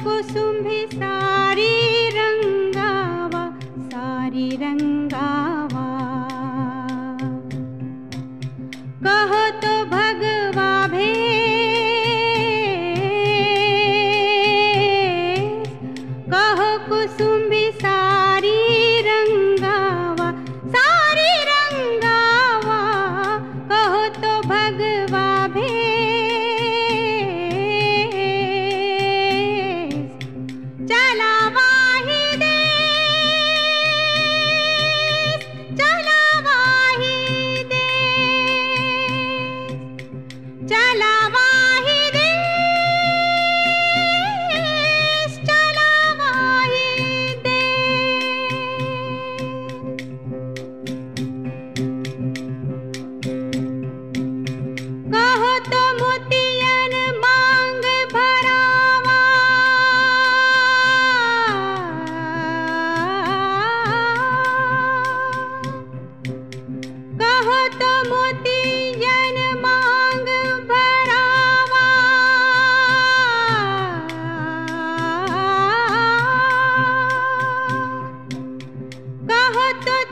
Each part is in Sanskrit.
ुसुम् सारी रङ्गावा सारी रङ्गावा कहो तो भगवा भे कहो भि सारी रङ्गावा सारी रङ्गावा कहो तो रङ्ग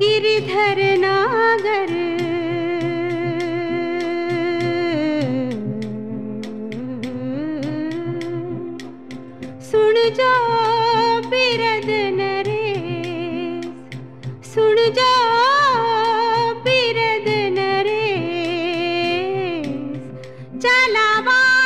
गिरिधर नागर सुन जा बिरद नरेश सुन जा बिरद नरेश। चलावा